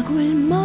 agua el mar.